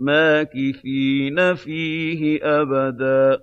مَّاكِثِينَ فِيهِ أَبَدًا.